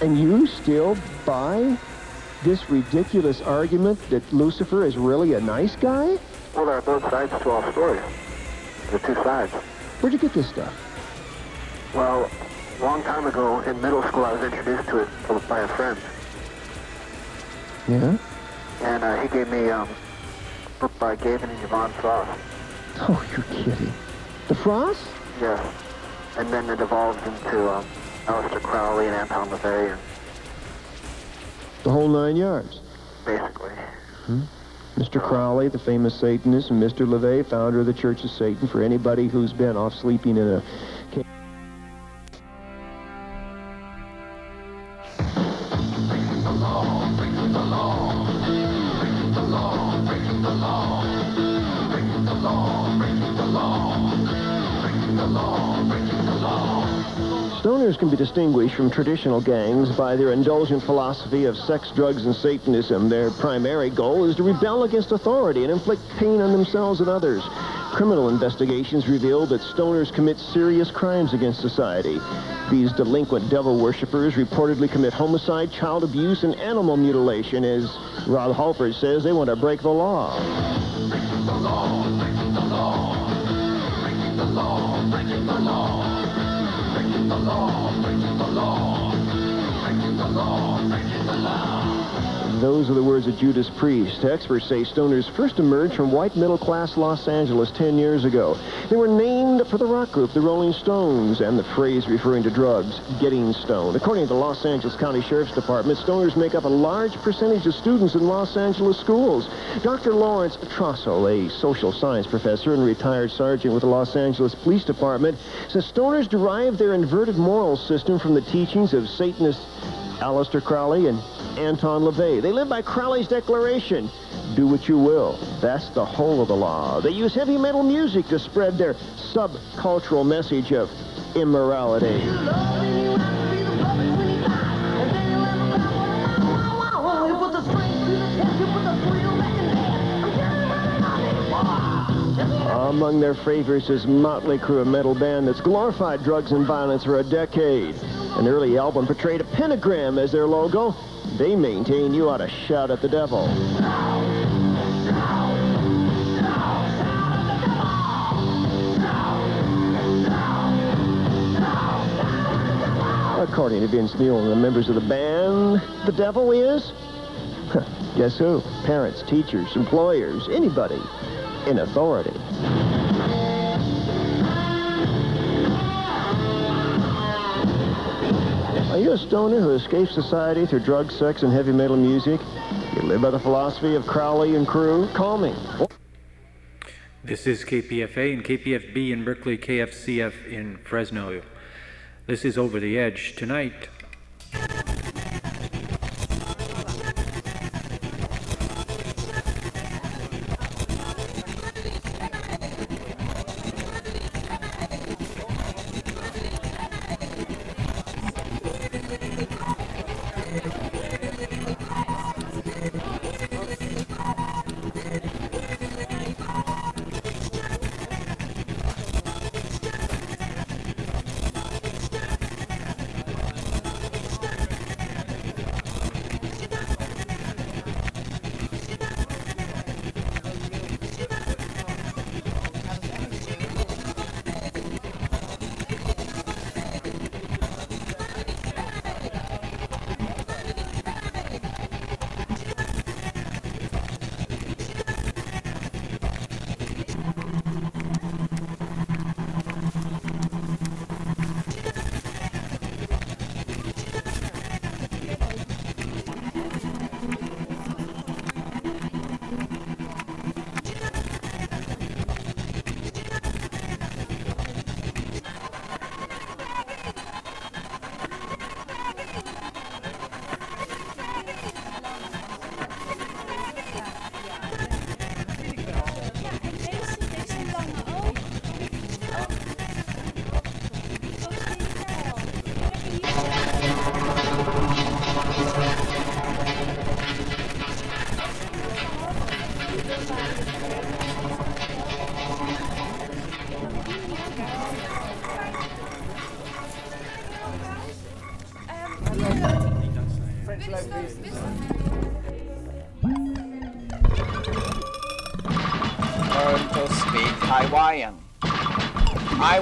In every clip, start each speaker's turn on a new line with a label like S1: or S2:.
S1: And you still buy this ridiculous argument that Lucifer is really a nice guy?
S2: Well, there are both sides to all stories. The two sides.
S1: Where'd you get this stuff?
S2: Well, a long time ago in middle school, I was introduced to it by a friend.
S1: Yeah?
S2: And uh, he gave me um, a book by Gavin and Yvonne Frost.
S1: Oh, you're kidding. The Frost?
S2: Yes. And then it evolved into um, Aleister Crowley and Anton LaVey, and
S1: The whole nine yards.
S2: basically. Hmm?
S1: Mr. Crowley, the famous Satanist, and Mr. LaVey, founder of the Church of Satan, for anybody who's been off sleeping in a distinguished from traditional gangs by their indulgent philosophy of sex, drugs, and Satanism. Their primary goal is to rebel against authority and inflict pain on themselves and others. Criminal investigations reveal that stoners commit serious crimes against society. These delinquent devil worshippers reportedly commit homicide, child abuse, and animal mutilation. As Rob Halford says, they want to break the law the law, breaking the law, breaking the law, breaking the law. Those are the words of Judas Priest. Experts say stoners first emerged from white middle-class Los Angeles 10 years ago. They were named for the rock group, the Rolling Stones, and the phrase referring to drugs, getting stoned. According to the Los Angeles County Sheriff's Department, stoners make up a large percentage of students in Los Angeles schools. Dr. Lawrence Trossel, a social science professor and retired sergeant with the Los Angeles Police Department, says stoners derive their inverted moral system from the teachings of Satanist Aleister Crowley and Anton LaVey. They live by Crowley's declaration, do what you will. That's the whole of the law. They use heavy metal music to spread their subcultural message of immorality. Among their favorites is Motley Crue, a metal band that's glorified drugs and violence for a decade. An early album portrayed a pentagram as their logo. They maintain you ought to shout at the devil. According to Vince Neil and the members of the band, the devil is? Guess who? Parents, teachers, employers, anybody in authority. Are you a stoner who escapes society through drugs, sex, and heavy metal music? You live by the philosophy of Crowley and crew? Call me.
S3: This is KPFA and KPFB in Berkeley, KFCF in Fresno. This is Over the Edge. Tonight,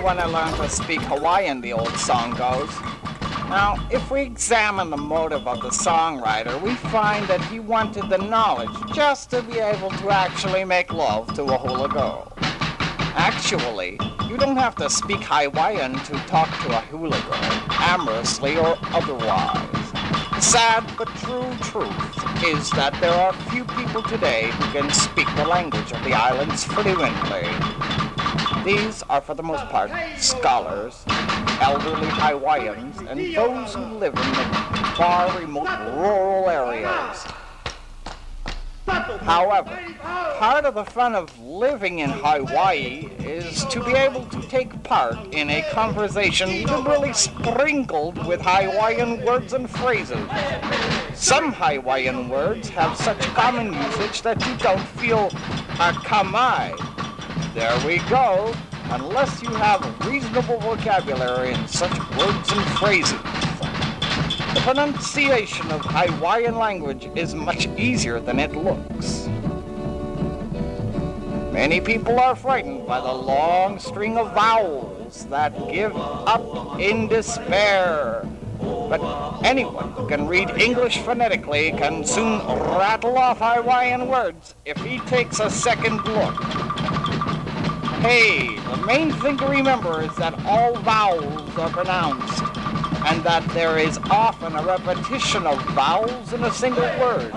S4: I want to learn to speak Hawaiian, the old song goes. Now, if we examine the motive of the songwriter, we find that he wanted the knowledge just to be able to actually make love to a hula girl. Actually, you don't have to speak Hawaiian to talk to a hula girl, amorously or otherwise. The sad but true truth is that there are few people today who can speak the language of the islands fluently. These are for the most part scholars, elderly Hawaiians, and those who live in the far remote rural areas. However, part of the fun of living in Hawaii is to be able to take part in a conversation liberally sprinkled with Hawaiian words and phrases. Some Hawaiian words have such common usage that you don't feel ah, a kamai. There we go, unless you have reasonable vocabulary in such words and phrases. The pronunciation of Hawaiian language is much easier than it looks. Many people are frightened by the long string of vowels that give up in despair. But anyone who can read English phonetically can soon rattle off Hawaiian words if he takes a second look. Hey, the main thing to remember is that all vowels are pronounced and that there is often a repetition of vowels in a single word.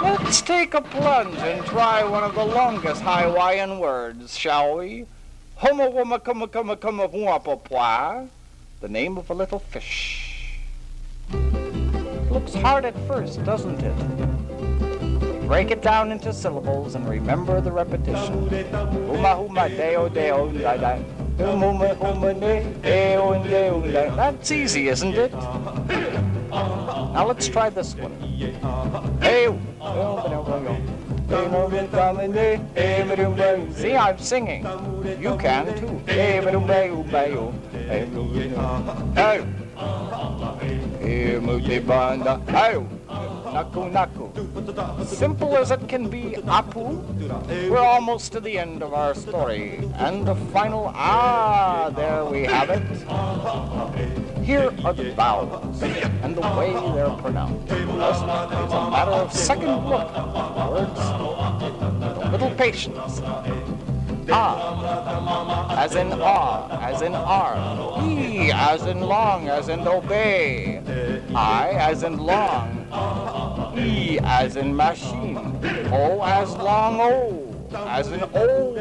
S4: Let's take a plunge and try one of the longest Hawaiian words, shall we? Homo woma kuma kuma kuma huapopwa, the name of a little fish. Looks hard at first, doesn't it? Break it down into syllables and remember the repetition. Huma huma deo deo da da. Huma deo deo da. That's easy, isn't it? Now let's try this one. Hey. See, I'm singing. You can too. Hey. Hey. Naku naku. Simple as it can be, Apu. We're almost to the end of our story. And the final ah, there we have it. Here are the vowels and the way they're pronounced. It's a matter of second look. Words, a little patience. Ah, as in ah, as in arm. E, as in long, as in obey. I, as in long. E, as in machine. O, as long O, as in old.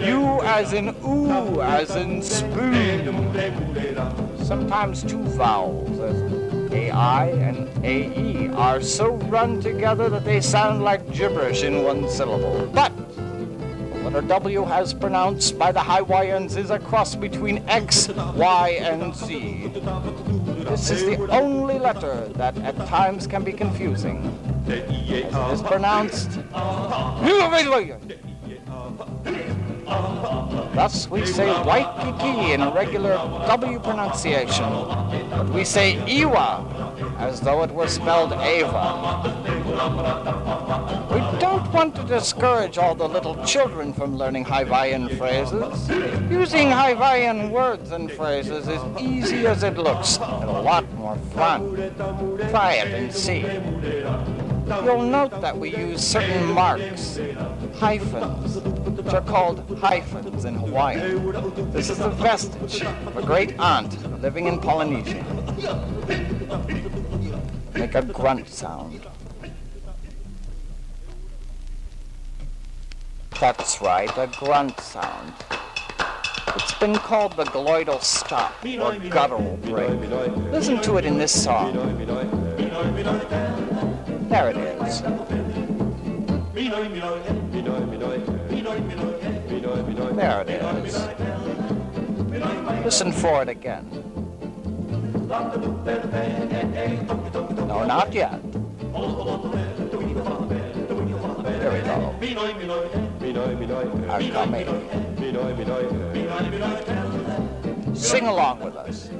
S4: U, as in oo, as in spoon. Sometimes two vowels, as AI and AE, are so run together that they sound like gibberish in one syllable. But letter W has pronounced by the Hawaiians is a cross between X, Y, and Z. This is the only letter that at times can be confusing. As it is pronounced. Thus we say Waikiki in a regular W pronunciation, but we say Iwa as though it were spelled Ava. We don't want to discourage all the little children from learning Hawaiian phrases. Using Hawaiian words and phrases is easy as it looks and a lot more fun. Try it and see. You'll note that we use certain marks, hyphens, which are called hyphens in Hawaiian. This is a vestige of a great aunt living in Polynesia. Make a grunt sound. That's right, a grunt sound. It's been called the glottal stop or guttural break. Listen to it in this song. There it is. There it is. Listen for it again. No, not yet. Here we go. Are coming. Sing along with us.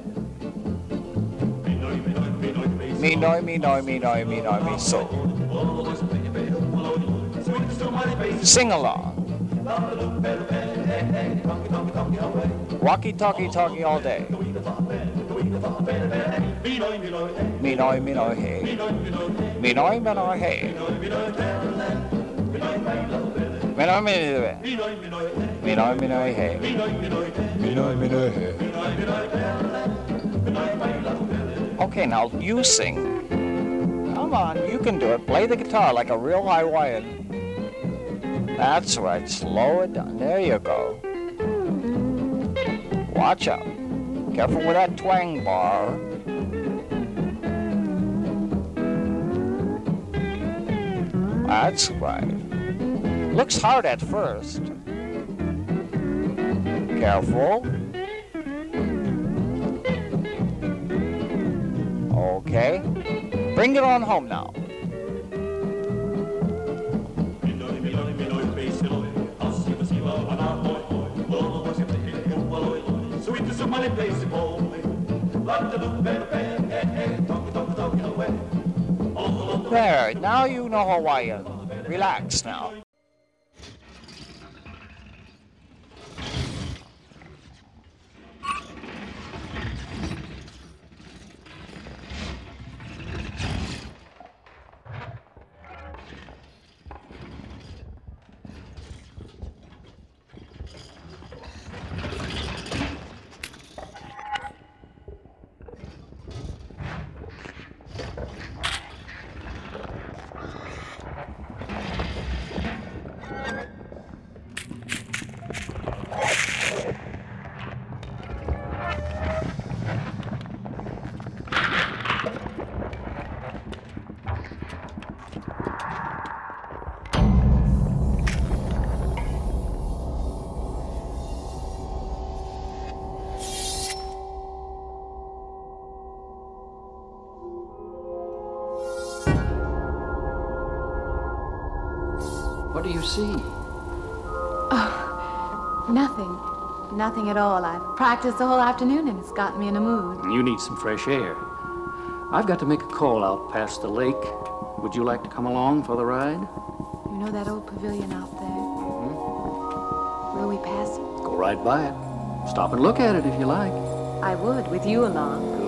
S4: Me noi, me noi, me noi, me noi, me so. Sing along. Walkie talkie talkie all day. Me noi, me noi, hey. Me noi, me noi, hey. Me noi, me noi, me noi, me noi, hey. Me noi, me noi, hey. Okay, now you sing. Come on, you can do it. Play the guitar like a real Hawaiian. That's right, slow it down. There you go. Watch out. Careful with that twang bar. That's right. Looks hard at first. Careful. Okay. Bring it on home now. There, now you know Hawaiian. Relax now.
S5: What do you see?
S6: Oh, nothing. Nothing at all. I've practiced the whole afternoon and it's gotten me in a mood.
S5: You need some fresh air. I've got to make a call out past the lake. Would you like to come along for the ride?
S6: You know that old pavilion out there? Mm-hmm. Will we pass it?
S5: Go right by it. Stop and look at it if you like.
S6: I would, with you along.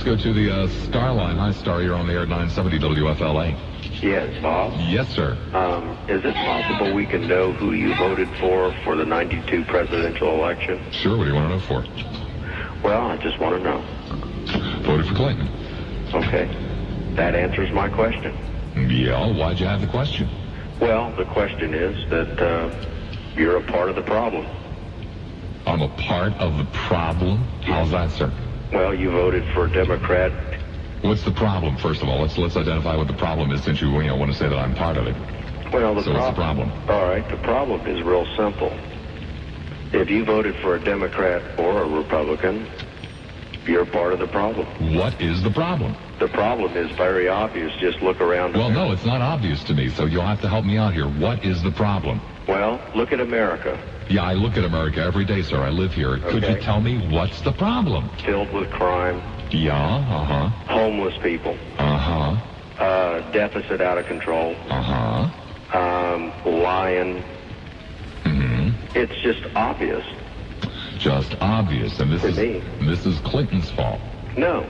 S7: Let's go to the uh, Star line. Hi, Star. You're on the air at 970 WFLA.
S8: Yes, Bob.
S7: Yes, sir.
S8: Um, is it possible we can know who you voted for for the 92 presidential election?
S7: Sure. What do you want to know for?
S8: Well, I just want to know.
S7: Voted for Clinton.
S8: Okay. That answers my question.
S7: Yeah. Why'd you have the question?
S8: Well, the question is that uh, you're a part of the problem.
S7: I'm a part of the problem. How's that, sir?
S8: Well, you voted for a Democrat.
S7: What's the problem? First of all, let's let's identify what the problem is, since you you know want to say that I'm part of it.
S8: Well, the
S7: So what's the problem?
S8: All right, the problem is real simple. If you voted for a Democrat or a Republican, you're part of the problem.
S7: What is the problem?
S8: The problem is very obvious. Just look around.
S7: Well, no, it's not obvious to me. So you'll have to help me out here. What is the problem?
S8: Well, look at America.
S7: Yeah, I look at America every day, sir. I live here. Could you tell me what's the problem?
S8: Filled with crime,
S7: Yeah. Uh huh.
S8: homeless people,
S7: Uh huh.
S8: uh, deficit out of control,
S7: Uh huh.
S8: um, lying.
S7: Mm-hmm.
S8: It's just obvious.
S7: Just obvious, and this is
S8: me.
S7: this is Clinton's fault.
S8: No,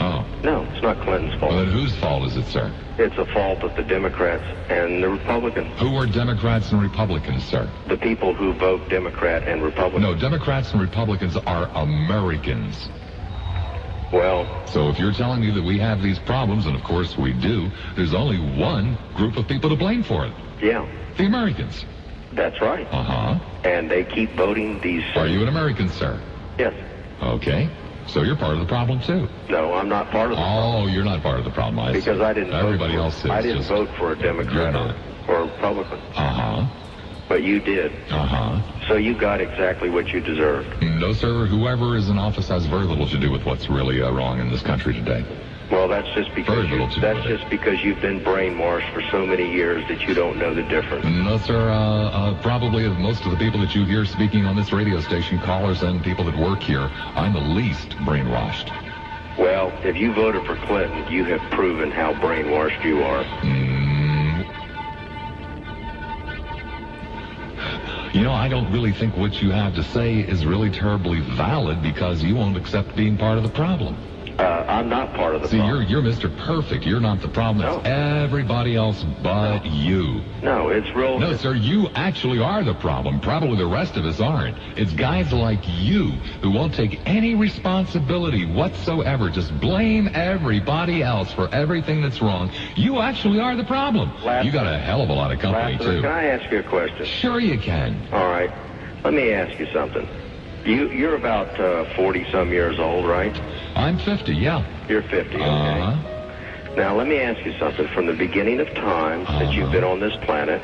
S7: Oh,
S8: no, it's not Clinton's
S7: well then
S8: fault.
S7: whose fault is it, sir?
S8: It's a fault of the Democrats and the Republicans.
S7: Who are Democrats and Republicans, sir?
S8: The people who vote Democrat and Republican.
S7: No, Democrats and Republicans are Americans.
S8: Well,
S7: So if you're telling me that we have these problems, and of course we do, there's only one group of people to blame for it.
S8: yeah,
S7: The Americans.
S8: that's right.
S7: Uh huh.
S8: And they keep voting these.
S7: Are you an American, sir?
S8: Yes.
S7: Okay. So you're part of the problem too.
S8: No, I'm not part of the
S7: Oh, you're not part of the problem. I see.
S8: because I didn't.
S7: Everybody
S8: vote for,
S7: else is.
S8: I didn't
S7: just,
S8: vote for a Democrat or, or a Republican,
S7: Uh huh.
S8: but you did.
S7: Uh huh.
S8: So you got exactly what you deserved.
S7: No, sir. Whoever is in office has very little to do with what's really uh, wrong in this country today.
S8: Well, that's just because you,
S7: little to do
S8: that's just because you've been brainwashed for so many years that you don't know the difference.
S7: No, sir. Uh, uh, probably most of the people that you hear speaking on this radio station, callers and people that work here, I'm the least brainwashed.
S8: Well, if you voted for Clinton, you have proven how brainwashed you are.
S7: Mm. You know, I don't really think what you have to say is really terribly valid because you won't accept being part of the problem.
S8: Uh, I'm not part of the
S7: See,
S8: problem.
S7: you're you're Mr. Perfect. You're not the problem. It's everybody else but you.
S8: No, it's real.
S7: No, sir, you actually are the problem. Probably the rest of us aren't. It's guys like you who won't take any responsibility whatsoever. Just blame everybody else for everything that's wrong. You actually are the problem.
S8: Last-
S7: you got a hell of a lot of company, too.
S8: can I ask you a question?
S7: Sure you can.
S8: All right. Let me ask you something. You you're about uh, 40 some years old, right?
S7: I'm 50, yeah.
S8: You're 50. Okay.
S7: Uh-huh.
S8: Now let me ask you something. From the beginning of time since you've
S7: Uh-huh.
S8: been on this planet,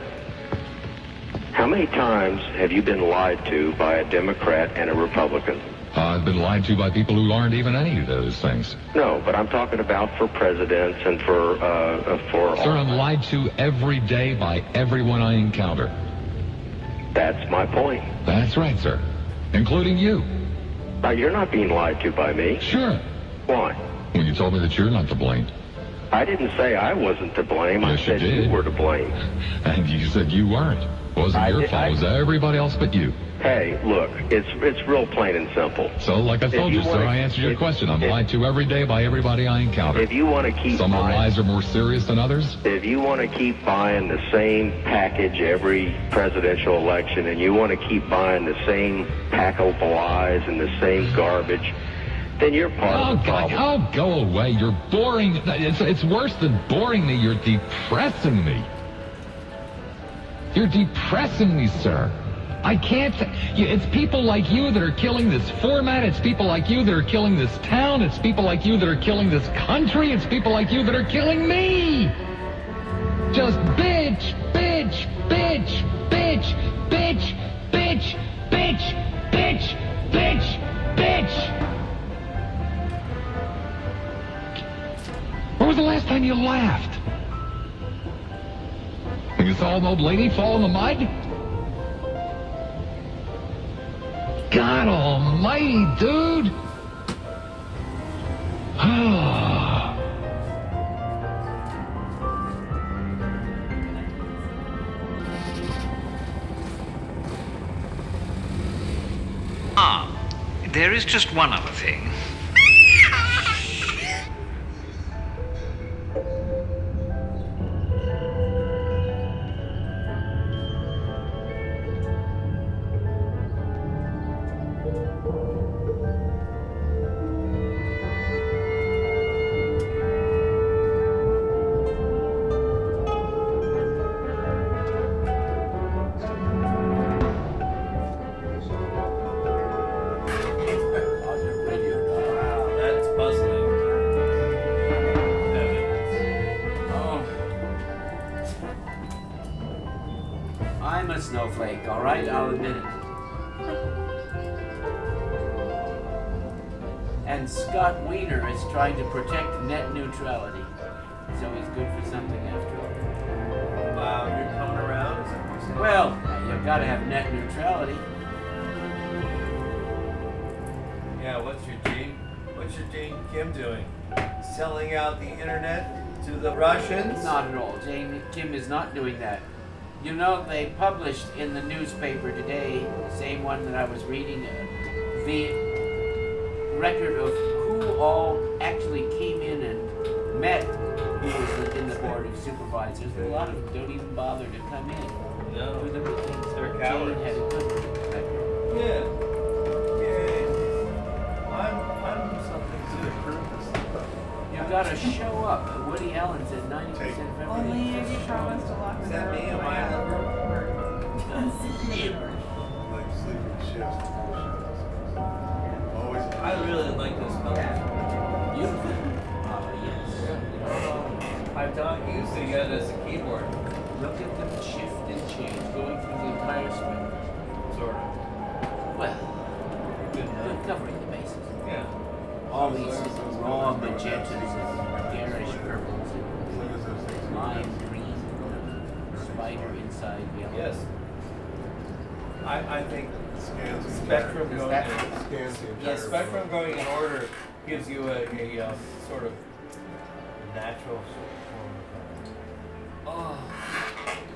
S8: how many times have you been lied to by a Democrat and a Republican?
S7: I've been lied to by people who aren't even any of those things.
S8: No, but I'm talking about for presidents and for uh, uh, for.
S7: Sir, I'm lied to every day by everyone I encounter.
S8: That's my point.
S7: That's right, sir. Including you.
S8: Now you're not being lied to by me.
S7: Sure.
S8: Why?
S7: When you told me that you're not to blame.
S8: I didn't say I wasn't to blame. I
S7: Yes, you
S8: said you
S7: did.
S8: were to blame.
S7: And you said you weren't. Wasn't
S8: I
S7: your
S8: did-
S7: fault.
S8: I-
S7: It was everybody else but you.
S8: Hey, look, it's it's real plain and simple.
S7: So, like I told
S8: you
S7: you, sir,
S8: wanna-
S7: I answered your
S8: if-
S7: question. I'm
S8: if-
S7: lied to every day by everybody I encounter.
S8: If you want to keep
S7: Some
S8: buying,
S7: lies are more serious than others.
S8: if you want to keep buying the same package every presidential election, and you want to keep buying the same pack of lies and the same garbage, then you're part
S7: Oh,
S8: of the
S7: God.
S8: problem.
S7: Oh, go away. You're boring. It's, it's worse than boring me. You're depressing me. You're depressing me, sir. I can't. It's people like you that are killing this format. It's people like you that are killing this town. It's people like you that are killing this country. It's people like you that are killing me. Just bitch, bitch, bitch, bitch, bitch, bitch, bitch, bitch, bitch, bitch. When was the last time you laughed? You saw an old lady fall in the mud? God almighty, dude!
S9: Ah, there is just one other thing.
S10: And Scott Wiener is trying to protect net neutrality. So he's good for something after all.
S11: Wow, you're coming around? Is that what you're?
S10: Well, you've got to have net neutrality.
S11: Yeah, what's your Gene? What's your Gene Kim doing? Selling out the internet to the Russians?
S10: Not at all. Jane Kim is not doing that. You know, they published in the newspaper today, the same one that I was reading, uh, the record of who all actually came in and met who was in the board of supervisors. A lot of them don't even bother to come in
S11: No.
S10: to the meetings.
S11: They're cowards.
S10: had a good record.
S11: Yeah. Yay. I'm, I'm something to the purpose.
S10: You gotta show up. Woody Allen said 90% of everything.
S12: Only if you promise to lock the
S11: Is that me? Am
S12: when
S11: I
S12: have
S11: a
S13: Like sleeping shifts.
S11: I really like this film.
S10: Beautiful. Uh, yes.
S11: I'm not using it yet as a keyboard.
S10: Look at the shift and change, going through the entire script.
S11: Sort of.
S10: Well,
S11: Good
S10: good covering the bases.
S11: Yeah.
S10: All these raw magentas and garish purples and lime green, spider inside yellow.
S11: Yes. I, I think
S13: Scans the
S11: Spectrum
S10: Is
S11: going
S10: that-
S11: in.
S13: Scans the entire.
S11: Yeah, Spectrum going in order gives you a, a um, sort of natural form
S10: Oh,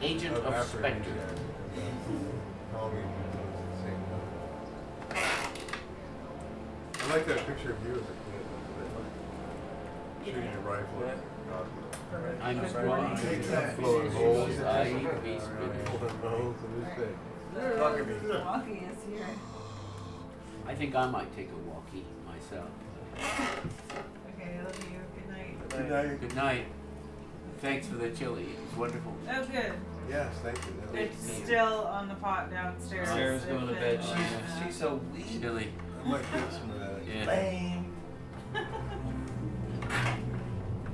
S10: agent
S13: Of
S10: of
S13: African
S10: spectrum.
S13: jazz. Tommy does the same thing. I like that picture of you as a kid. Shooting a rifle.
S10: I'm strong.
S13: Blowing holes.
S10: I eat peace,
S13: Blowing holes in his face.
S12: Walkie is here.
S10: I think I might take a walkie myself.
S12: Okay, I love you. Good night.
S13: Good night.
S10: Good night. Thanks for the chili. It was wonderful.
S12: Oh, good.
S13: Yes, thank you. That was-
S12: It's still on the pot downstairs.
S11: Sarah's
S12: if
S11: going to bed.
S12: anyone,
S11: She's, she's so weak.
S10: Chili.
S13: I might get some of that.
S10: Yeah.
S11: Lame.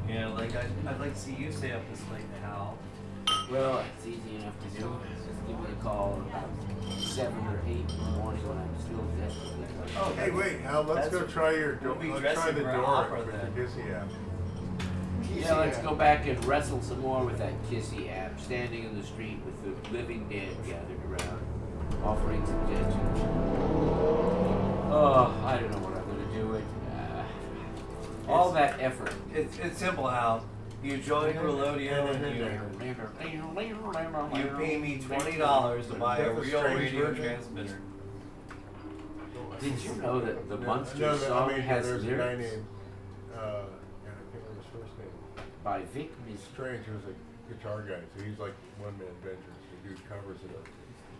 S11: Yeah, like I, I'd like to see you stay up this late, Hal.
S10: Well, it's easy enough to do. Give me a call about seven or eight in the morning when I'm still desperate.
S11: Oh,
S13: Hey, wait, Hal, let's
S11: That's-
S13: go try your door.
S11: we'll be
S13: Let's try
S11: dressing
S13: the
S11: for an
S13: door
S11: opera
S13: with
S11: then.
S13: the Gizzy app.
S10: Yeah, let's go back and wrestle some more with that kissy app, standing in the street with the living dead gathered around, offering suggestions. Oh, I don't know what I'm gonna do with uh, all that effort.
S11: It's, it's simple, Hal. You join Relodio and you, you pay me twenty dollars to buy a
S13: That's a
S11: real
S13: strange
S11: radio
S13: version.
S11: transmitter.
S10: Did you know that the
S13: No,
S10: Monster
S13: no, no,
S10: song
S13: I mean,
S10: has
S13: there's a guy
S10: lyrics
S13: named, uh, God, I can't remember his first name.
S10: by Vic Mis-
S13: Strange, he was a guitar guy, so he's like one man venture, so the dude covers it up.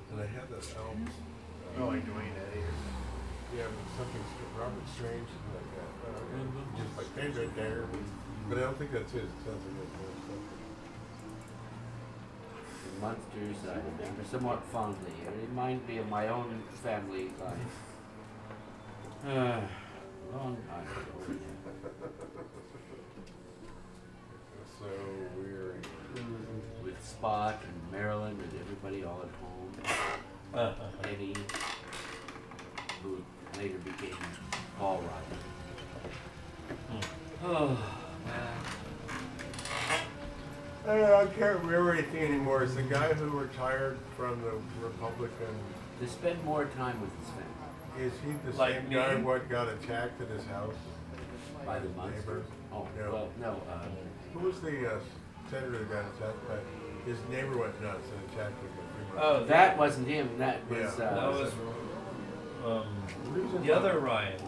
S13: And I had that album. uh,
S11: Oh, like Duane Eddy or
S13: Yeah, it was something, Robert Strange, something like that. Uh, Just like, there, there, there. But I don't think that's his, it sounds like that's his stuff.
S10: monsters I remember somewhat fondly. It reminded me of my own family life. Uh, long time ago.
S13: So weary.
S10: With Spot and Marilyn and everybody all at home. Eddie, who later became Paul Ryder. Oh, man.
S13: I, don't know, I can't remember anything anymore. It's the guy who retired from the Republican?
S10: To spend more time with his family.
S13: Is he the
S10: Like
S13: same
S10: me?
S13: guy what got attacked at his house?
S10: By the
S13: His
S10: monsters?
S13: neighbor?
S10: Oh,
S13: no.
S10: well, no, uh,
S13: Who was the uh, senator that got attacked? By, his neighbor went nuts and attacked him. a few
S10: Oh,
S13: months
S10: that
S13: ago.
S10: wasn't him. That was.
S13: Yeah.
S10: Uh,
S11: That was um, the other
S13: front?
S11: Ryan.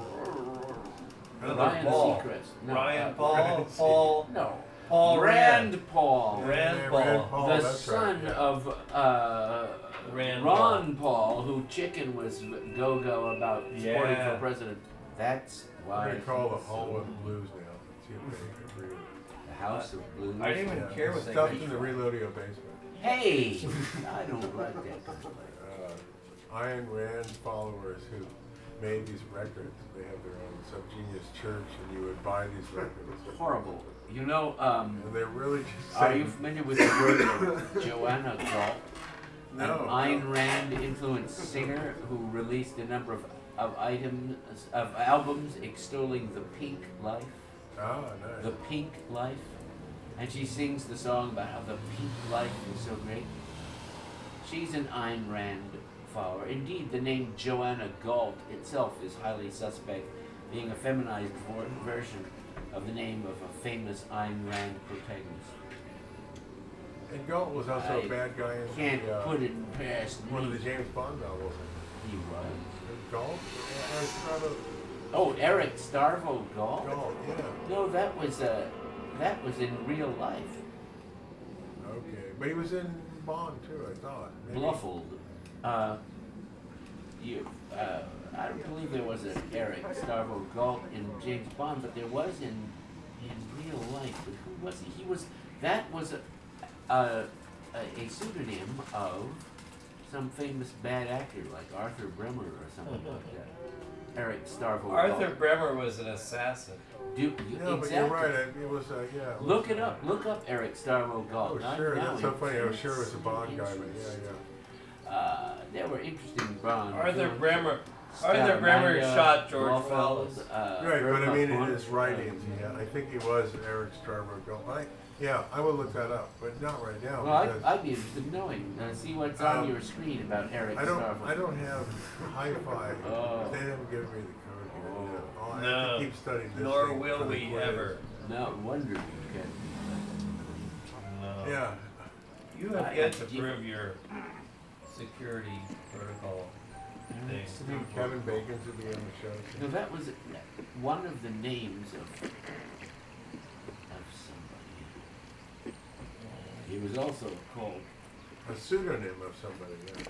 S11: Another
S10: Ryan
S11: Paul.
S10: Seacrest. No,
S11: Ryan
S10: uh,
S11: Paul.
S13: Ryan
S11: Paul.
S10: No.
S11: Paul
S10: Rand
S11: Rand.
S10: Paul.
S11: Rand Paul.
S13: Rand Paul,
S10: the
S13: that's right,
S10: son
S13: yeah.
S10: of uh,
S11: Rand
S10: Ron Paul, who Chicken was go go about supporting
S11: Yeah.
S10: for president. That's
S13: We're
S10: why.
S13: gonna call the
S10: he's
S13: Hollywood Blues now. See if they agree.
S10: The House of Blues.
S11: I didn't even
S13: Yeah,
S11: care what they
S13: Stuffed in the
S11: from.
S13: Reloadio basement.
S10: Hey, I don't like that. kind of thing.
S13: uh, Ayn Rand followers who made these records. They have their own subgenius church, and you would buy these records.
S10: Horrible. You know, um,
S13: And they're really just
S10: are you familiar with the work of Joanna Galt?
S13: No,
S10: An Ayn Rand influenced singer who released a number of, of items of albums extolling the pink life.
S13: Ah, nice.
S10: The pink life. And she sings the song about how the pink life is so great. She's an Ayn Rand follower. Indeed, the name Joanna Galt itself is highly suspect, being a feminized version of the name of a famous Ayn Rand protagonist.
S13: And Galt was also
S10: I
S13: a bad guy in
S10: Can't
S13: the, uh,
S10: put it past
S13: one of the James Bond novels.
S10: He was.
S13: Galt?
S10: Oh, Eric Starvo Galt?
S13: Galt, yeah.
S10: No, that was uh, that was in real life.
S13: Okay, but he was in Bond too. I thought. Maybe.
S10: Bluffled. Uh, you, uh, I don't believe there was an Eric Starvo Galt in James Bond, but there was in in real life. But who was he? He was that was a a, a, a pseudonym of some famous bad actor like Arthur Bremer or something like that. Eric Starvo.
S11: Arthur
S10: Galt.
S11: Bremer was an assassin.
S10: Do, you,
S13: No, but you're right. I- It was, uh, yeah. it
S10: Look
S13: was-
S10: it up. Look up Eric Starvo Galt.
S13: Oh, sure. That's so funny. I was sure it was a Bond guy, but yeah, yeah.
S10: Uh, there were interesting Bond.
S11: Arthur
S10: films.
S11: Bremer. Arthur Bremer
S10: Scaramanga,
S11: shot George
S10: Blofeld,
S11: Wallace.
S10: Uh,
S13: Right, but I mean, in
S10: Hunt,
S13: his writings, yeah, I think he was Eric Starvo Galt. I, yeah, I will look that up, but not right now.
S10: Well, I'd, I'd be interested in knowing. Uh, see what's on
S13: Um,
S10: your screen about Eric
S13: I don't,
S10: Starvo.
S13: I don't have hi-fi.
S10: Oh.
S13: They haven't given me the code here.
S10: Oh.
S13: Yeah. I'll have
S11: No,
S13: to keep studying this
S11: nor will
S13: for
S11: we
S13: quiz.
S11: ever.
S10: No wonder you can.
S11: No.
S13: Yeah.
S11: You have
S10: I-
S11: yet to
S10: you-
S11: prove your security protocol thing.
S13: I think Kevin Bacon should be on the show.
S10: No, that was uh, one of the names of of somebody. He was also called
S13: A pseudonym of somebody, yeah.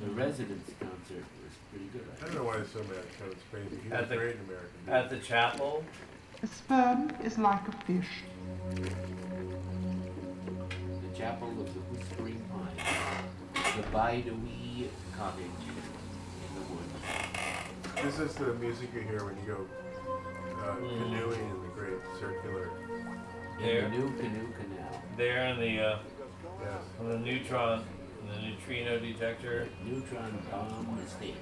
S10: the Residents concert was pretty good.
S13: I don't know why he's so mad at Kevin Spacey. He
S11: At the-
S13: great in American Beauty.
S11: At the chapel,
S14: A sperm is like a fish.
S10: The Chapel of the Whispering Pine, the Bidewee Cottage in the woods.
S13: This is the music you hear when you go uh,
S11: Mm.
S13: canoeing in the great circular.
S10: In
S11: There.
S10: the new canoe canal.
S11: there in the uh,
S13: Yes.
S11: on the neutron, the neutrino detector.
S10: Neutron bomb estate.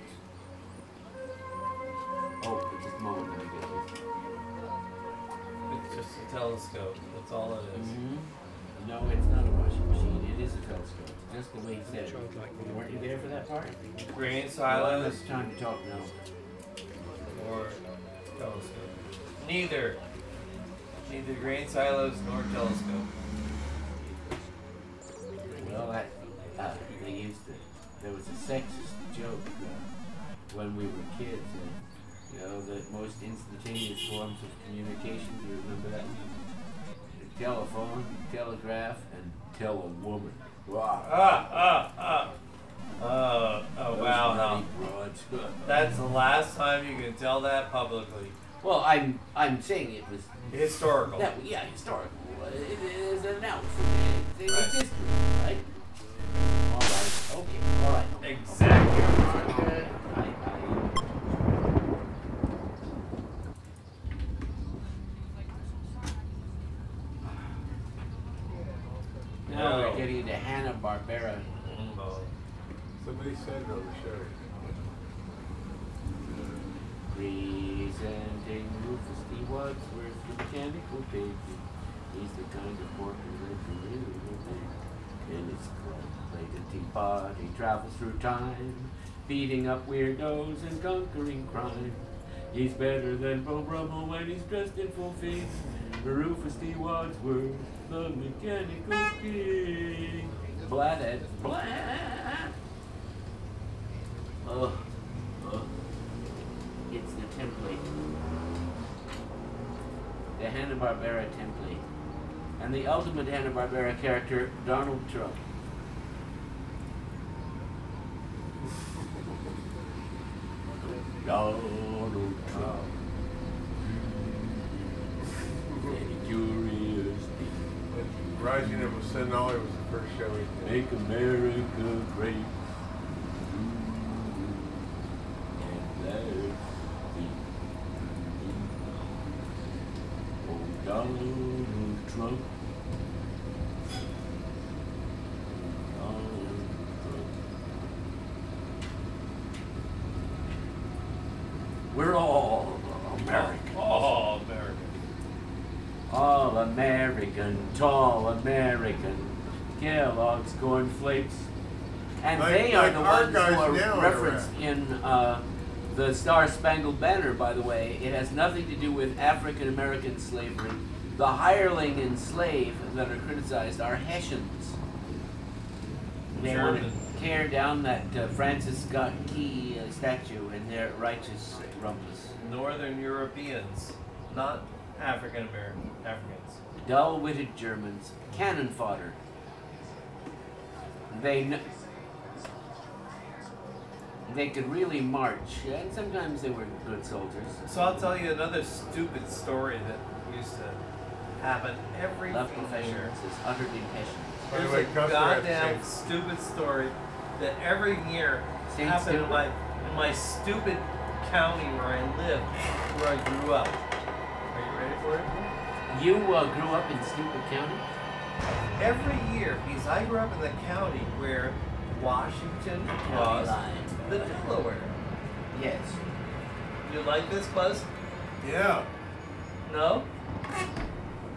S10: Oh, but just a moment, let me get this.
S11: It's just a telescope. That's all it is.
S10: Mhm. No, it's not a washing machine. It is a telescope. Just the way he said. it. Weren't you there for that part?
S11: Grain
S10: Well,
S11: silos
S10: it's time to talk now.
S11: or telescope. Neither. Neither grain silos nor telescope.
S10: Well, that, uh, they used to, there was a sexist joke uh, when we were kids, and, you know, the most instantaneous forms of communication, do you remember that? The telephone, telegraph, and tell a woman. Wow.
S11: Ah, ah, ah. Oh, oh
S10: Those
S11: wow,
S10: bloody broads.
S11: That's the last time you can tell that publicly.
S10: Well, I'm, I'm saying it was,
S11: Historical.
S10: that, yeah, historical. It is announced. It, it
S11: Right.
S10: existed, right? All right.
S11: Exactly.
S10: Now we're getting into Hanna Barbera.
S13: Somebody said it on the show.
S10: Presenting Rufus D. Wadsworth, the mechanical baby. He's the kind of porker that you really will make. In his club, played a teapot, he travels through time, beating up weirdos and conquering crime. He's better than Beau Brummell when he's dressed in full face. Rufus D. Wadsworth, the mechanical king. Bladhead. Blah. Oh, oh. It's the template. The Hanna-Barbera template. And the ultimate Hanna-Barbera character, Donald Trump. Donald Trump. Very curious
S13: Sin was the first show he did.
S10: Make America great. And let it be. Oh, Donald Trump. Donald Trump. We're all Americans.
S11: All American.
S10: All American, tall American, Kellogg's Corn Flakes. And
S13: Like-
S10: they are
S13: like
S10: the
S13: our
S10: ones
S13: guys
S10: who are
S13: now are
S10: referenced in uh, the Star Spangled Banner, by the way. It has nothing to do with African American slavery. The hireling and slave that are criticized are Hessians. They want to tear down that uh, Francis Scott Key uh, statue in their righteous rumpus.
S11: Northern Europeans, not African American Africans.
S10: dull-witted Germans, cannon fodder. They kn- they could really march, and sometimes they were good soldiers.
S11: So I'll tell you another stupid story that used to happen every
S10: Love
S11: fucking
S10: profession
S11: year.
S10: is utterly passionate.
S13: By the
S11: Here's
S13: way,
S11: a
S13: Custer had the
S11: goddamn stupid story that every year
S10: Saint
S11: happened in
S10: Stupid?
S11: my in my stupid county where I lived, where I grew up. Are you ready for it?
S10: You uh, grew up in Stupid County?
S11: Every year, because I grew up in the county where Washington was
S10: line.
S11: The Delaware.
S10: Yes.
S11: You like this, Buzz?
S13: Yeah.
S11: No?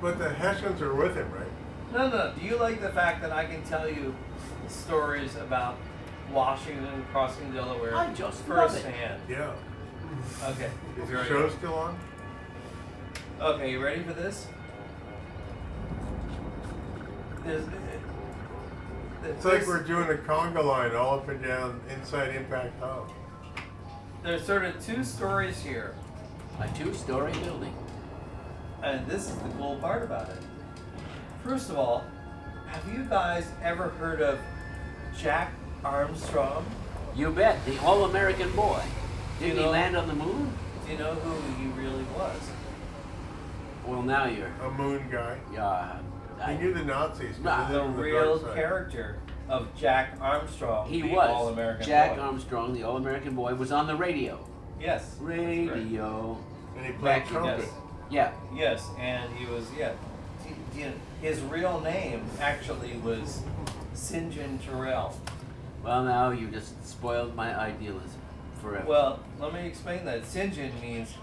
S13: But the Hessians are with him, right?
S11: No, no. Do you like the fact that I can tell you stories about Washington crossing Delaware
S10: I just love it.
S11: firsthand?
S13: Yeah.
S11: Okay.
S13: Is
S11: Here
S13: the
S11: I
S13: show
S11: go.
S13: still on?
S11: Okay, you ready for this? There's,
S13: It's like we're doing a conga line all up and down Inside Impact Hub.
S11: there's sort of two stories here,
S10: A two-story building.
S11: and this is the cool part about it. First of all, have you guys ever heard of Jack Armstrong?
S10: You bet. The all-American boy. Didn't
S11: You
S10: he
S11: know-
S10: land on the moon?
S11: Do you know who he really was?
S10: Well, now you're.
S13: A moon guy.
S10: Yeah.
S13: He knew the Nazis. 'cause
S10: Nah,
S13: they
S11: The
S13: lived in the
S11: real
S13: side.
S11: character of Jack Armstrong,
S10: He
S11: the
S10: was.
S11: All-American
S10: Jack
S11: boy.
S10: Armstrong, the all-American boy, was on the radio.
S11: Yes. that's.
S10: Radio.
S13: And he played
S10: Back in
S13: trumpet.
S11: Yes.
S10: Yeah.
S11: Yes, and he was yeah. D- d- His real name actually was St. John Terrell.
S10: Well, now you just spoiled my idealism forever.
S11: Well, let me explain that. St. John means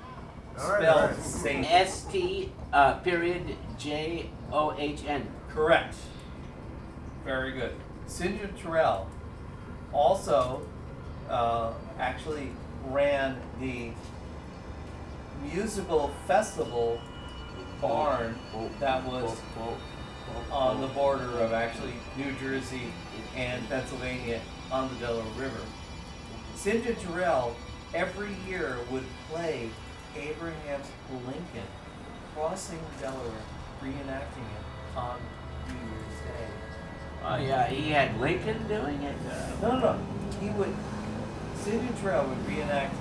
S13: All right,
S11: spelled
S13: right.
S11: Saint.
S10: S T uh, period J O H N.
S11: Correct. Very good. St. Terrell also uh, actually ran the musical festival barn that was on the border of actually New Jersey and Pennsylvania on the Delaware River. St. Terrell every year would play Abraham Lincoln crossing Delaware, reenacting it on New Year's Day.
S10: Oh yeah, he had Lincoln doing it.
S11: No, no, no. He would. St. John Terrell would reenact.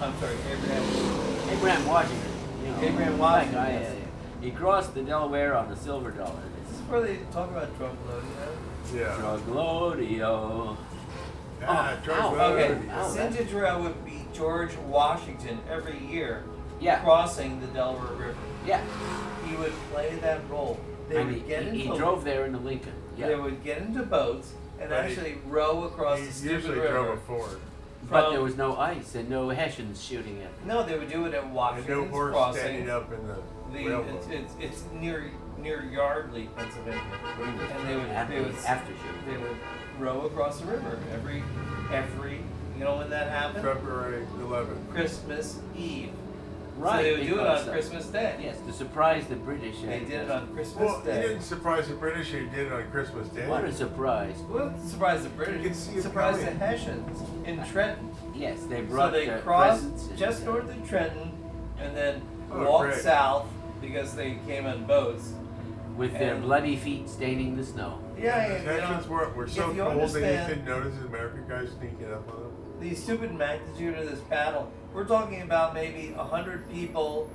S11: I'm sorry, Abraham.
S10: Abraham Washington. You know,
S11: Abraham Washington,
S10: guy,
S11: yes.
S10: He crossed the Delaware on the silver dollar.
S11: This is where they talk about drug loading.
S13: Yeah.
S10: Druglodio.
S13: Ah, George
S11: Okay,
S13: Washington.
S10: Ow,
S11: St. Would be George Washington every year
S10: Yeah.
S11: crossing the Delaware River.
S10: Yeah.
S11: He would play that role. They
S10: And
S11: would
S10: he,
S11: get
S10: he,
S11: into
S10: he drove there in the Lincoln.
S11: They
S10: Yeah.
S11: would get into boats and
S13: But he-
S11: actually row across
S13: He
S11: the stupid
S13: usually
S11: river.
S13: drove a Ford.
S10: But
S11: from-
S10: there was no ice and no Hessians shooting at them.
S11: No, they would do it at
S13: And
S11: Washington's
S13: no horse
S11: Crossing.
S13: standing up in the
S11: The,
S13: railroad.
S11: it's, it's, it's near near Yardley, Pennsylvania, and they would
S10: After-
S11: they would
S10: after shooting.
S11: they would row across the river every every you know when that happened
S13: February 11th.
S11: Christmas Eve.
S10: Right.
S11: So they would do it on
S10: uh,
S11: Christmas Day.
S10: Yes, to surprise the British.
S11: They did it on Christmas
S13: Well, he
S11: Day.
S13: didn't surprise the British. He did it on Christmas Day.
S10: What a surprise.
S11: Well, surprise the
S13: You
S11: British.
S13: can see it
S11: surprise the
S13: coming.
S11: Hessians in Trenton.
S10: Yes, they
S11: So
S10: brought
S11: they
S10: uh,
S11: crossed
S10: presents. and,
S11: just north of Trenton and then
S13: Oh,
S11: walked
S13: great.
S11: south because they came on boats.
S10: with their
S11: and-
S10: bloody feet staining the snow.
S11: Yeah,
S13: The
S11: yeah, you know,
S13: Hessians were, were so
S11: if you
S13: cold they
S11: understand-
S13: didn't notice the American guys sneaking up on them.
S11: the stupid magnitude of this battle. We're talking about maybe a hundred people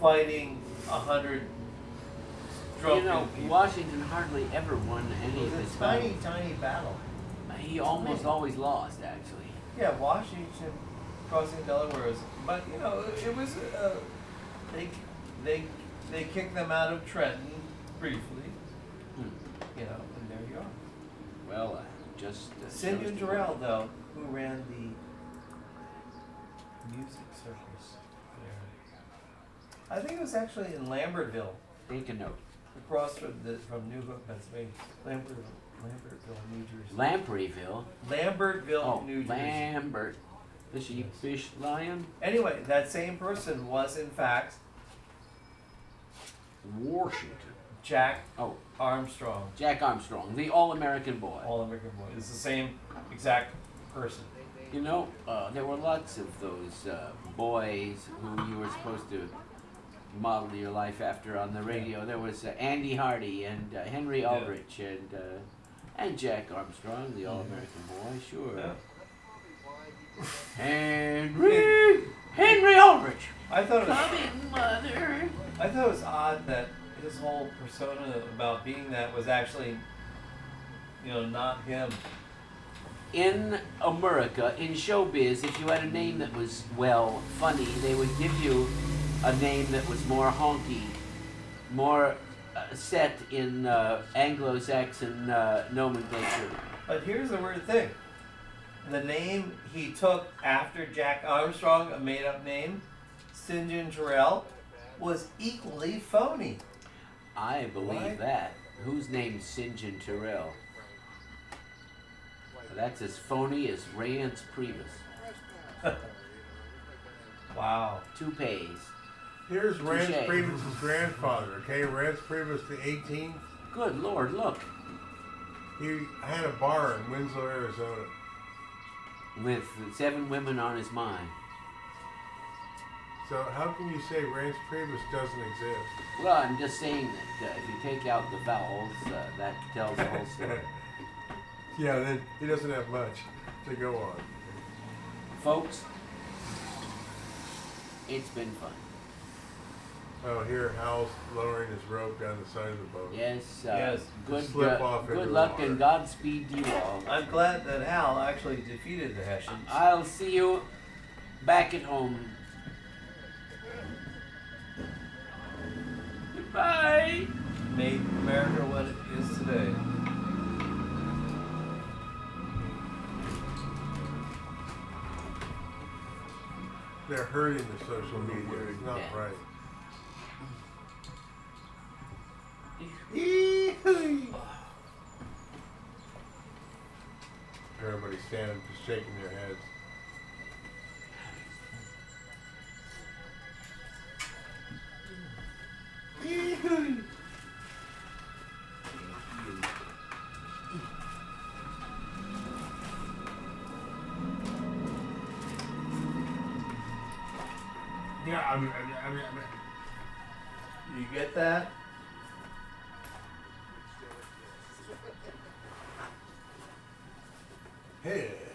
S11: fighting a hundred
S10: You
S11: drunken
S10: know,
S11: people.
S10: Washington hardly ever won any of
S11: was
S10: his
S11: a tiny,
S10: battles.
S11: tiny battle.
S10: He almost always lost, actually.
S11: Yeah, Washington crossing Delaware was, but you know, it was uh, they they they kicked them out of Trenton briefly.
S10: Hmm.
S11: You know, and there you are.
S10: Well, uh, just. Uh, shows the-
S11: Terrell, though, who ran the music circus there. I think it was actually in Lambertville,
S10: Take a note.
S11: across from the from New Hope, Pennsylvania. Lambertville, Lambertville, New Jersey.
S10: Lampreyville.
S11: Lambertville,
S10: Oh,
S11: New Jersey.
S10: Lambert. The sheepfish lion.
S11: Anyway, that same person was in fact
S10: Washington.
S11: Jack
S10: Oh,
S11: Armstrong,
S10: Jack Armstrong, the all-American boy.
S11: All American Boy. It's the same exact person.
S10: You know, uh, there were lots of those uh, boys who you were supposed to model your life after on the radio. There was uh, Andy Hardy and uh, Henry Aldrich and uh, and Jack Armstrong, the all-American boy. Sure.
S11: Yeah.
S10: Henry Henry Aldrich.
S11: I thought it was,
S10: Loving mother.
S11: I thought it was odd that his whole persona about being that was actually, you know, not him.
S10: In America, in showbiz, if you had a name that was, well, funny, they would give you a name that was more honky, more uh, set in uh, Anglo Saxon uh, nomenclature.
S11: But here's the weird thing. The name he took after Jack Armstrong, a made up name, St. John Terrell, was equally phony.
S10: I believe that. Whose name's St. John Terrell? That's as phony as Rance Priebus.
S11: Wow.
S10: Two pays.
S13: Here's Rance
S10: Touche.
S13: Priebus' grandfather, okay? Rance Priebus, the 18th.
S10: Good Lord, look.
S13: He had a bar in Winslow, Arizona.
S10: With seven women on his mind.
S13: So how can you say Rance Priebus doesn't exist?
S10: Well, I'm just saying that uh, if you take out the vowels, uh, that tells the whole story.
S13: yeah, then he doesn't have much to go on.
S10: Folks, it's been fun.
S13: Oh, here Hal's lowering his rope down the side of the boat.
S10: Yes, uh,
S11: Yes.
S10: good,
S13: Slip
S10: uh,
S13: off into
S10: good
S13: the
S10: luck
S13: water.
S10: and Godspeed to you all.
S11: I'm glad that Hal actually defeated the Hessians.
S10: I'll see you back at home. Goodbye.
S11: Made America what it is today.
S13: They're hurting the social media. It's not
S10: Yeah.
S13: right. Everybody standing, just shaking their heads. Yeah, I mean, I mean, I mean, I mean.
S11: You get that?
S13: Hey.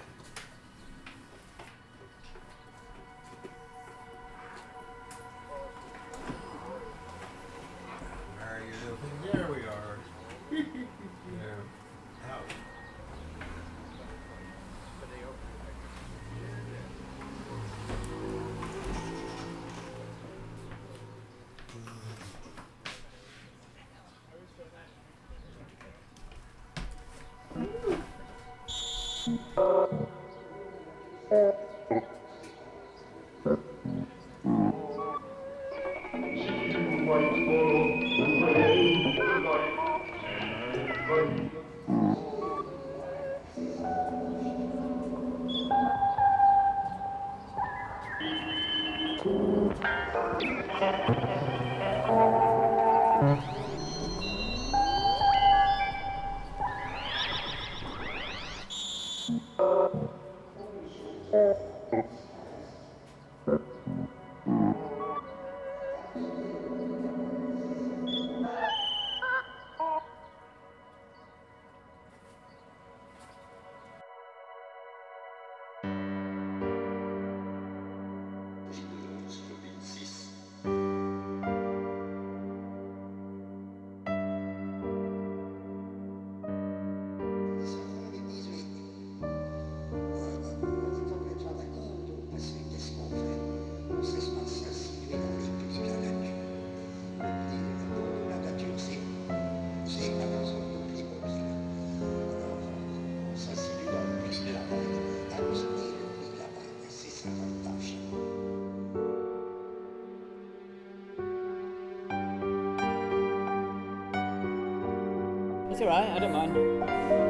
S12: It's alright, I don't mind.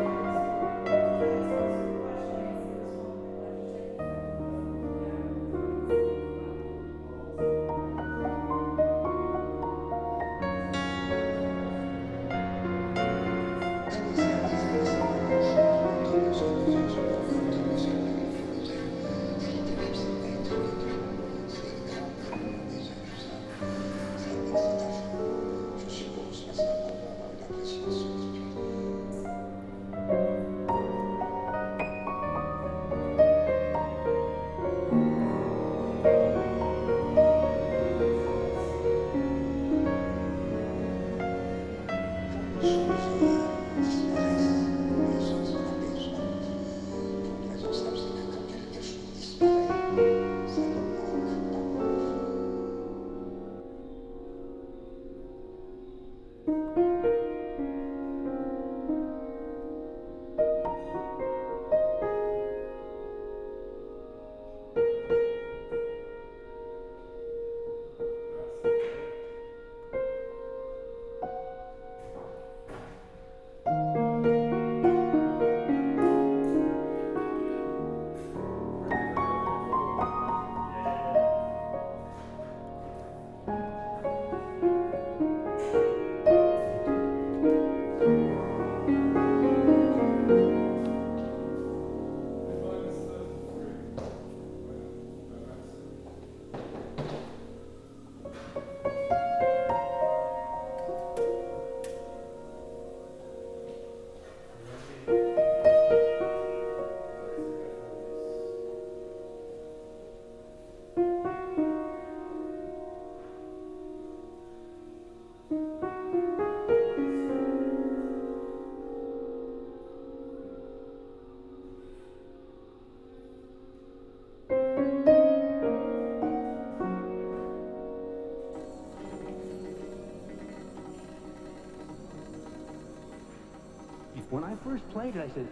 S15: plane. And I said,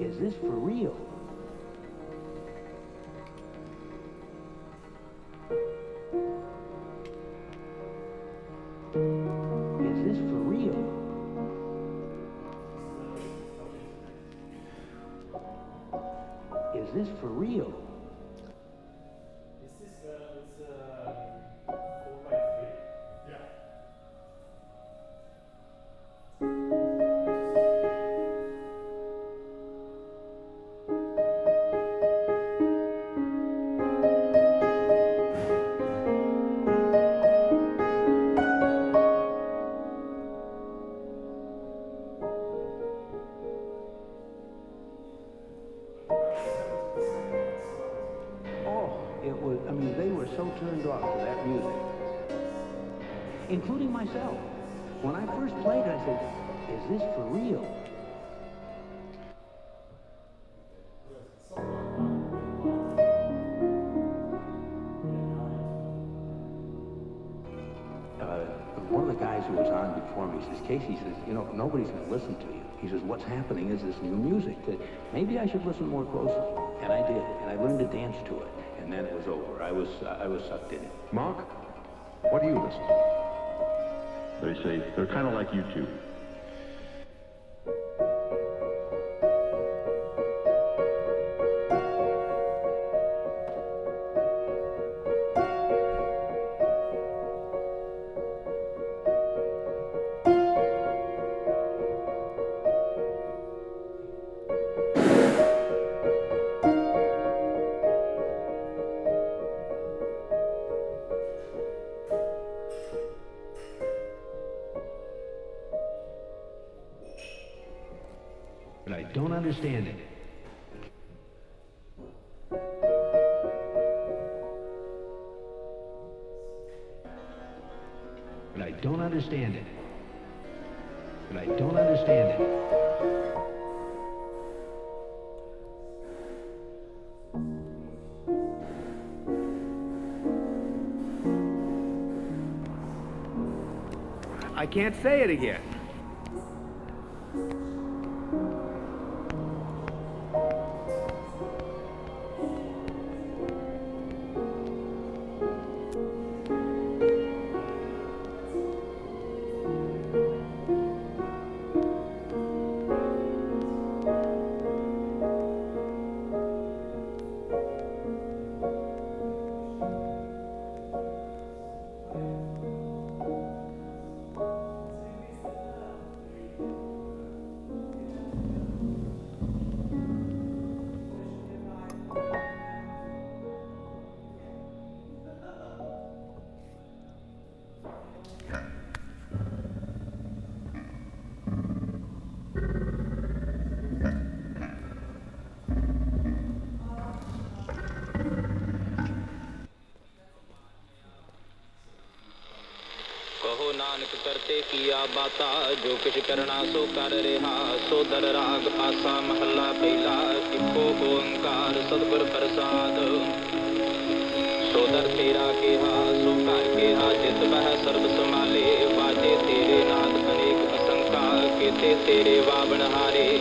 S15: is this for real? case, he says, you know, nobody's going to listen to you. He says, what's happening is this new music. That maybe I should listen more closely. And I did. And I learned to dance to it. And then it was over. I was, uh, I was sucked in.
S16: Mark, what do you listen to? They say, they're kind of like
S17: YouTube. Can't say it again.
S18: Nanak ਕਰਤੇ ਕੀਆ ਬਾਤਾ, ਜੋ ਕਿਛ ਕਰਨਾ ਸੋ ਕਰ ਰਿਹਾ, ਸੋ ਦਰ ਰਾਗ ਆਸਾ ਮਹੱਲਾ ਪਹਿਲਾ ਸਿੱਖੋ ਓੰਕਾਰ ਸਤਿਗੁਰ ਪ੍ਰਸਾਦ। ਸੋ ਦਰ ਤੇਰਾ ਕਿਹਾ, ਸੋ ਘਰ ਕਿਹਾ, ਜਿਤ ਬਹਿ ਸਰਬ ਸਮਾਲੇ ਬਾਜੇ ਤੇਰੇ ਨਾਦ ਅਨੇਕ ਅਸੰਖਾ ਕੀਤੇ ਤੇਰੇ ਵਾਵਣ ਹਾਰੇ।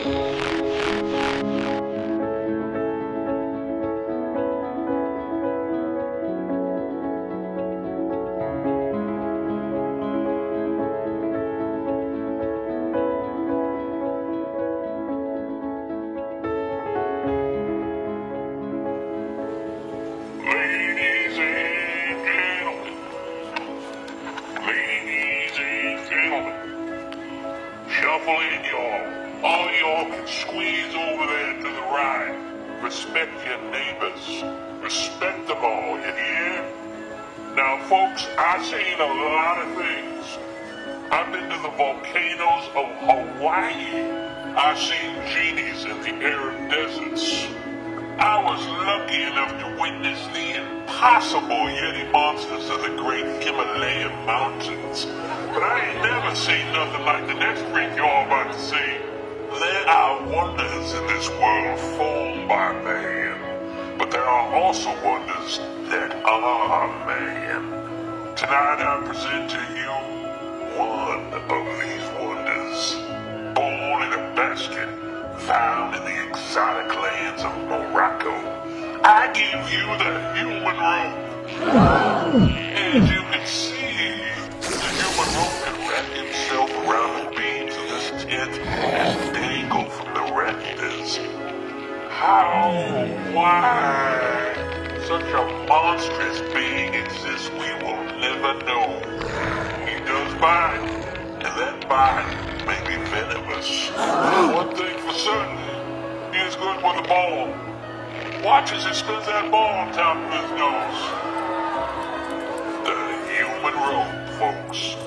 S19: Also wonders that are man. Tonight I present to you one of these wonders. Born in a basket, found in the exotic lands of Morocco. I give you the human rope. As you can see, the human rope can wrap himself around the beams of this tent and dangle from the rafters. How, why such a monstrous being exists, we will never know. He does bite, and that bite may be venomous. One thing for certain, he is good with a ball. Watch as he spins that ball on top of his nose. The human rope, folks.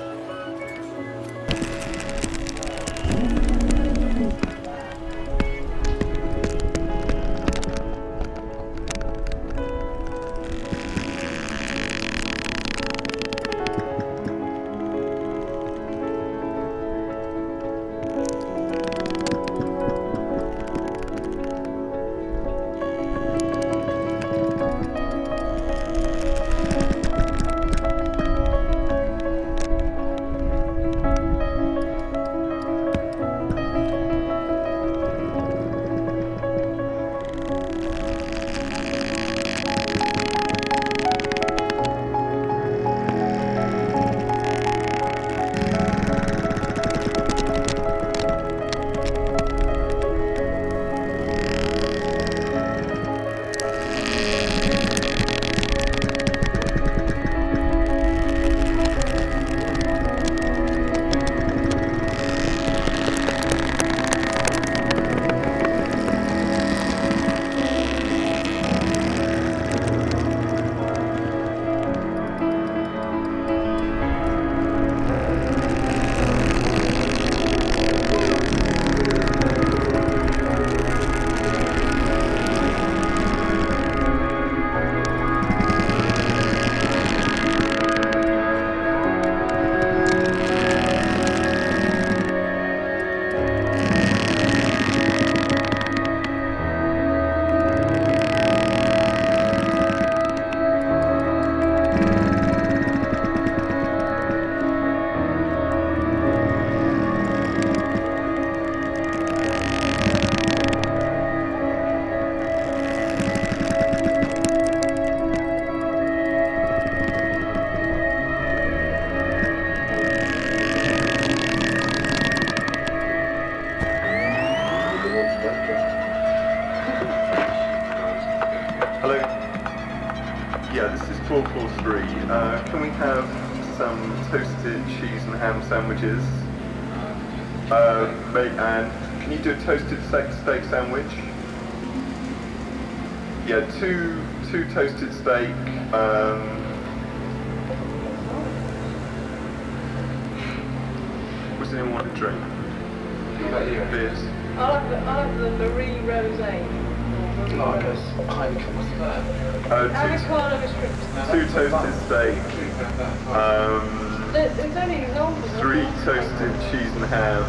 S20: Cheese and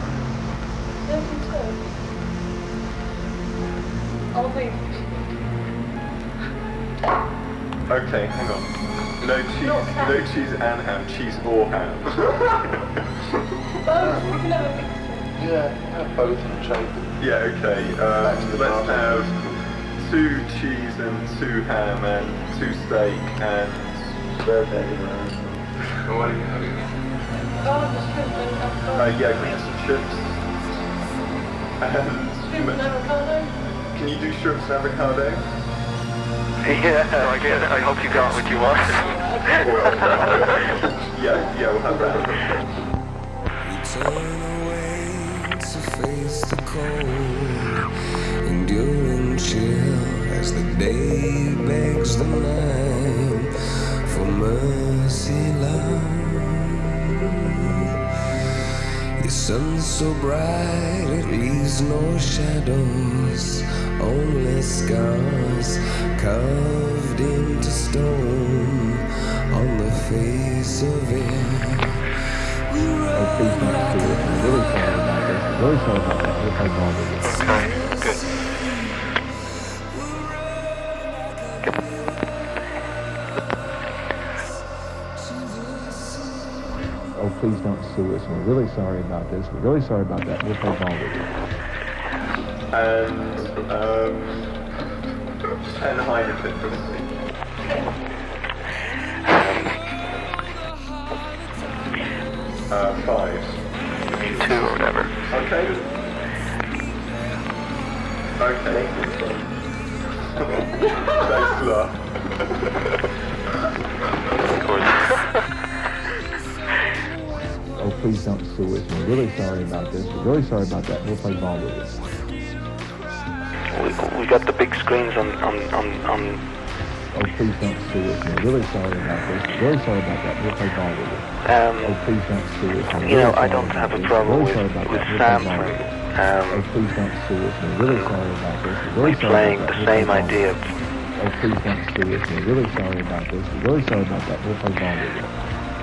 S21: I'll think.
S20: Okay, hang on. No cheese, no cheese and ham. Cheese or ham.
S21: Both. We can have a mixture.
S20: Yeah, have both and chocolate. Yeah, okay. Um, let's have two cheese and two ham and two steak and. What are you having? Uh,
S21: avocado.
S20: yeah, can we have some chips?
S21: Shrimp and
S20: And can you do shrimps and avocado?
S2: Yeah, I guess I hope you got what you want.
S20: yeah, yeah, we'll have that.
S22: Turn away to face the cold, enduring chill as the day begs the night for mercy, love. The sun's so bright it leaves no shadows, only scars carved into stone on the face of it.
S23: Please don't do it. Please don't sue us. We're really sorry about this. We're really sorry about that. We'll play ball with you.
S20: And um, ten Heineken for me. Uh, five.
S2: Two or whatever.
S20: Okay. Okay. Thanks a lot.
S23: Please don't sue us. We're really sorry about this. We're really sorry about that. We'll play ball with you.
S2: We, we got the big screens on on on, on
S23: Oh, please don't sue us. We're really sorry about this. We're really sorry about that. We'll play ball with you.
S2: um,
S23: Oh, please don't sue us. We're
S2: you know, I don't have a problem
S23: We're
S2: with, with
S23: that. We'll play ball
S2: Samsung
S23: with you.
S2: um,
S23: Oh, please don't sue us. We're really sorry about this. Really
S2: replaying the
S23: that. We'll play
S2: same idea.
S23: Oh, please don't sue us. We're really sorry about this. We're really sorry about that. We'll play ball with you.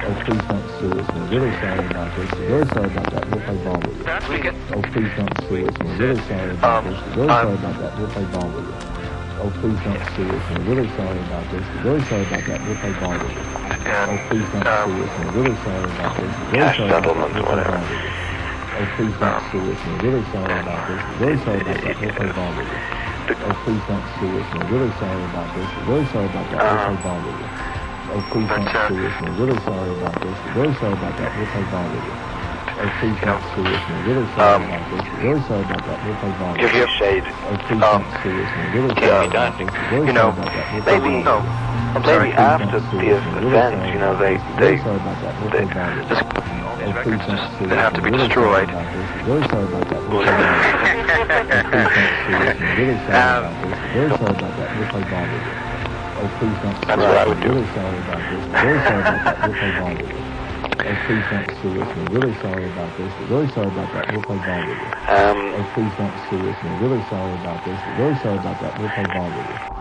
S23: Oh, please don't sue us. We're really sorry about this. We're really sorry about that. We'll play ball with you. Oh, please don't sue us. We're really sorry about this. We're really sorry about that. We'll play ball with you. Oh, please don't sue us. We're really sorry about this. We're really sorry about that. We'll play ball with you. Oh, please don't sue us. We're really sorry about this. We're really sorry about that. We'll play ball with you. Oh, please don't sue us. We're really sorry about this. We're really sorry about that. We'll play ball with you. Oh, please don't sue us. We're really sorry about this. We're really sorry about that. We'll play ball with you. Oh, please don't sue us. We're really sorry about this. We're really sorry about that. We'll play ball with you. Oh, please don't sue us. We're really sorry about this. We're really sorry about that. We'll play ball with
S2: give
S23: you.
S2: you a shade.
S23: Oh, please don't sue us. We're really
S2: Yeah,
S23: sorry
S2: I
S23: about
S2: don't.
S23: this. We're really
S2: You know,
S23: sorry about that. We'll play
S2: maybe
S23: ball with you.
S2: no,
S23: Oh,
S2: maybe after the
S23: us. We're really
S2: event, you know, they they
S23: really sorry about that. We'll
S2: they
S23: play ball with you.
S2: just
S23: Oh, please don't sue
S2: they have to be destroyed.
S23: sorry about this. We're sorry about that. We'll play ball with you. Oh, please don't sue us. We're really sorry
S2: Um,
S23: Oh, please don't sue
S2: That's
S23: us.
S2: what I would do.
S23: really sorry about this. Really sorry about that. We'll play ball with you. Oh, please don't sue us. We're really sorry about this. We're really sorry about that. We'll play ball with you.
S2: Um,
S23: Oh, please don't sue us. We're really sorry about this. We're really sorry about that. We'll play ball with you.